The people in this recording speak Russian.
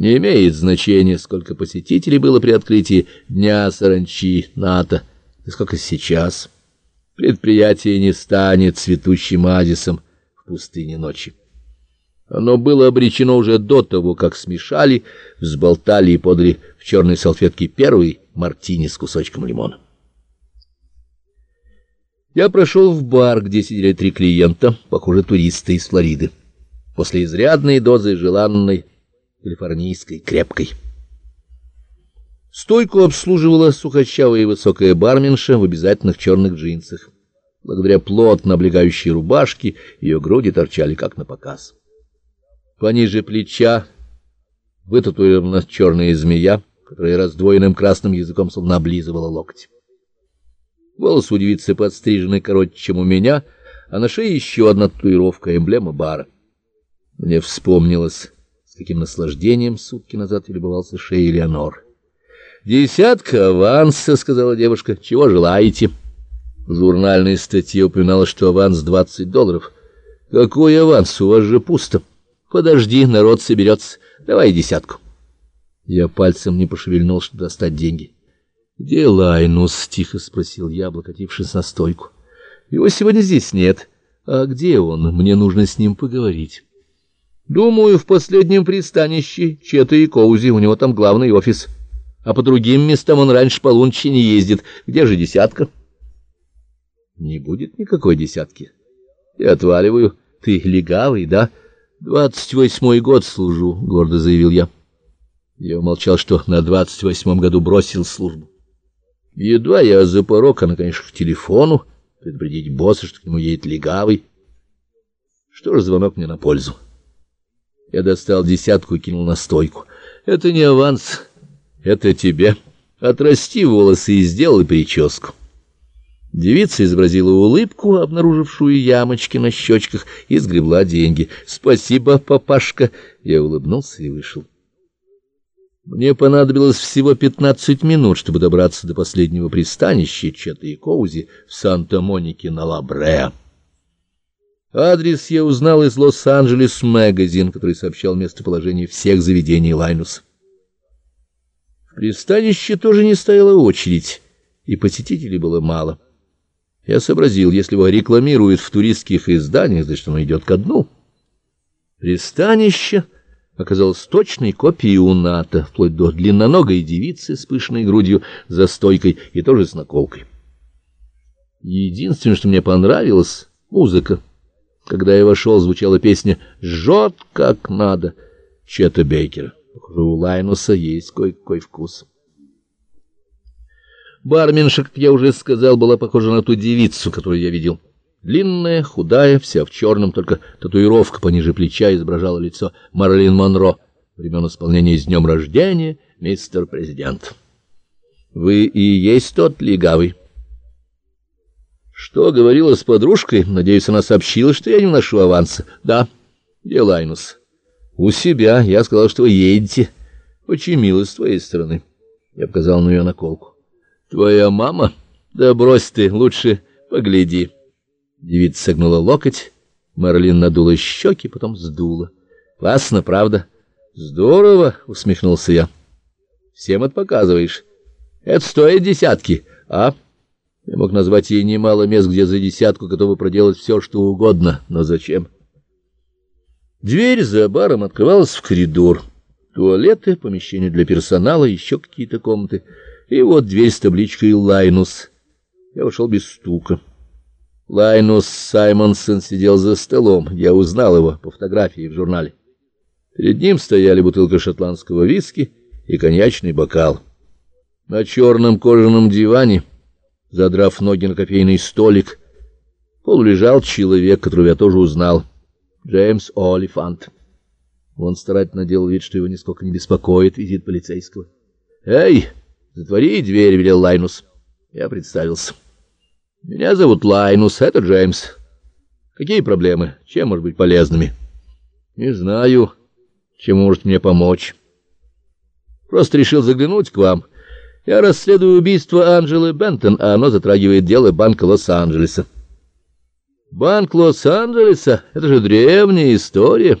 Не имеет значения, сколько посетителей было при открытии Дня Саранчи НАТО, и сколько сейчас. Предприятие не станет цветущим азисом в пустыне ночи. Оно было обречено уже до того, как смешали, взболтали и подали в черной салфетке первый мартини с кусочком лимона. Я прошел в бар, где сидели три клиента, похоже, туристы из Флориды, после изрядной дозы желанной калифорнийской крепкой. Стойку обслуживала сухощавая и высокая барменша в обязательных черных джинсах. Благодаря плотно облегающей рубашке ее груди торчали как на показ. Пониже плеча вытатуирована черная змея, которая раздвоенным красным языком словно облизывала локоть. Волосы у девицы подстрижены короче, чем у меня, а на шее еще одна татуировка, эмблема бара. Мне вспомнилось, каким наслаждением сутки назад любовался шеей Леонор. «Десятка аванса», — сказала девушка. «Чего желаете?» В журнальной статье упоминалось, что аванс двадцать долларов. «Какой аванс? У вас же пусто». Подожди, народ соберется. Давай десятку. Я пальцем не пошевельнул, чтобы достать деньги. Где Лайнус? тихо спросил я, облокотившись на стойку. Его сегодня здесь нет. А где он? Мне нужно с ним поговорить. Думаю, в последнем пристанище Чета и Коузи, у него там главный офис. А по другим местам он раньше полуночи не ездит. Где же десятка? Не будет никакой десятки. Я отваливаю. Ты легавый, да? «Двадцать восьмой год служу», — гордо заявил я. Я умолчал, что на двадцать восьмом году бросил службу. Едва я за порог, она, конечно, к телефону, предупредить босса, что к нему едет легавый. Что ж, звонок мне на пользу. Я достал десятку и кинул на стойку. «Это не аванс, это тебе. Отрасти волосы и сделай прическу». Девица изобразила улыбку, обнаружившую ямочки на щечках, и сгребла деньги. «Спасибо, папашка!» Я улыбнулся и вышел. Мне понадобилось всего пятнадцать минут, чтобы добраться до последнего пристанища Чета и Коузи в Санта-Монике на Лабреа. Адрес я узнал из Лос-Анджелес Магазин, который сообщал местоположение всех заведений Лайнус. В пристанище тоже не стояла очередь, и посетителей было мало. Я сообразил, если его рекламируют в туристских изданиях, значит, оно идет ко дну. Пристанище оказалось точной копией у НАТО, вплоть до длинноногой девицы с пышной грудью за стойкой и тоже с наколкой. Единственное, что мне понравилось — музыка. Когда я вошел, звучала песня «Жжет как надо» Чета Бейкера. Похоже, у Лайнуса есть кое-какой вкус. Барменша, как я уже сказал, была похожа на ту девицу, которую я видел. Длинная, худая, вся в черном, только татуировка пониже плеча изображала лицо Марлин Монро. Времен исполнения с днем рождения, мистер президент. Вы и есть тот легавый. Что говорила с подружкой? Надеюсь, она сообщила, что я не вношу аванса. Да, Делайнус. У себя. Я сказал, что вы едете. Очень мило с твоей стороны. Я показал на ее наколку. Твоя мама? Да брось ты, лучше погляди. Девица согнула локоть, Марлин надула щеки, потом сдула. Классно, правда? Здорово, усмехнулся я. Всем это показываешь. Это стоит десятки, а? Я мог назвать ей немало мест, где за десятку готовы проделать все, что угодно, но зачем? Дверь за баром открывалась в коридор. Туалеты, помещения для персонала, еще какие-то комнаты — и вот дверь с табличкой «Лайнус». Я ушел без стука. Лайнус Саймонсон сидел за столом. Я узнал его по фотографии в журнале. Перед ним стояли бутылка шотландского виски и коньячный бокал. На черном кожаном диване, задрав ноги на кофейный столик, полулежал человек, которого я тоже узнал. Джеймс Олифант. Он старательно делал вид, что его нисколько не беспокоит визит полицейского. «Эй!» Затвори дверь, велел Лайнус. Я представился. Меня зовут Лайнус, это Джеймс. Какие проблемы? Чем может быть полезными? Не знаю, чем может мне помочь. Просто решил заглянуть к вам. Я расследую убийство Анджелы Бентон, а оно затрагивает дело Банка Лос-Анджелеса. Банк Лос-Анджелеса — это же древняя история.